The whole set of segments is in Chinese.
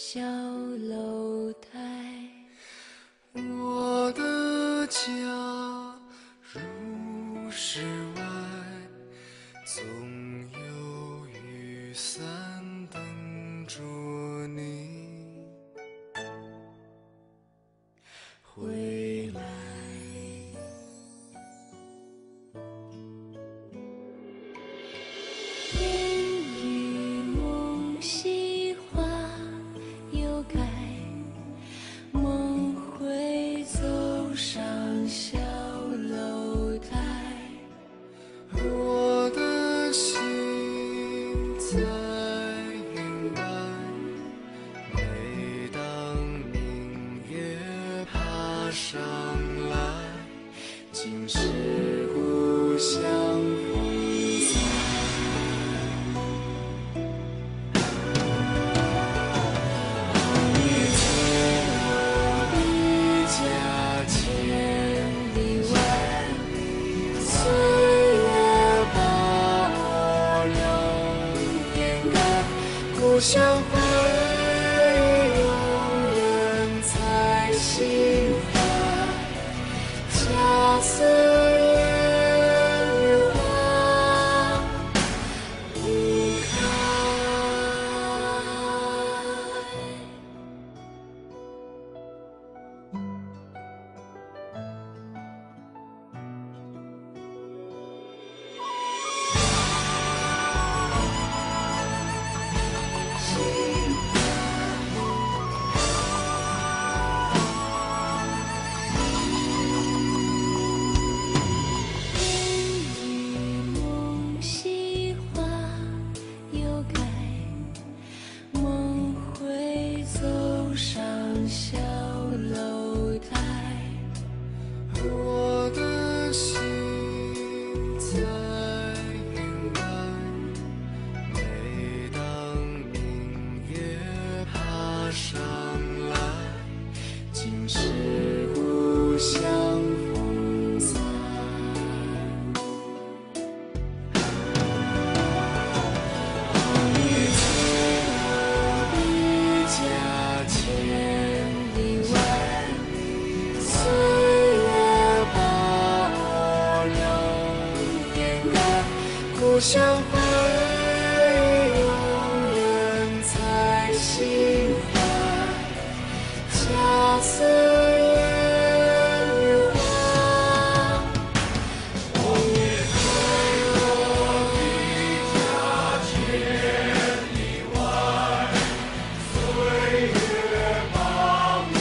小楼台。我的家如世外，总有雨伞等着你回小楼台。我的心在我想会永远在心在故乡会永远在心怀。家似烟花，我也在我的家千里外，岁月把我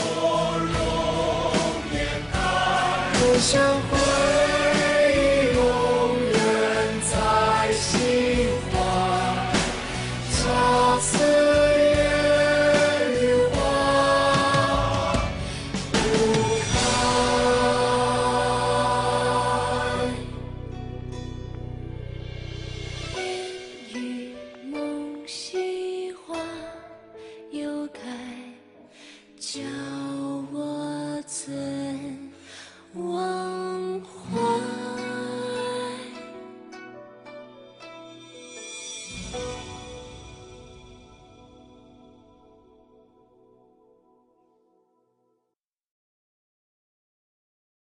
容颜改，故乡会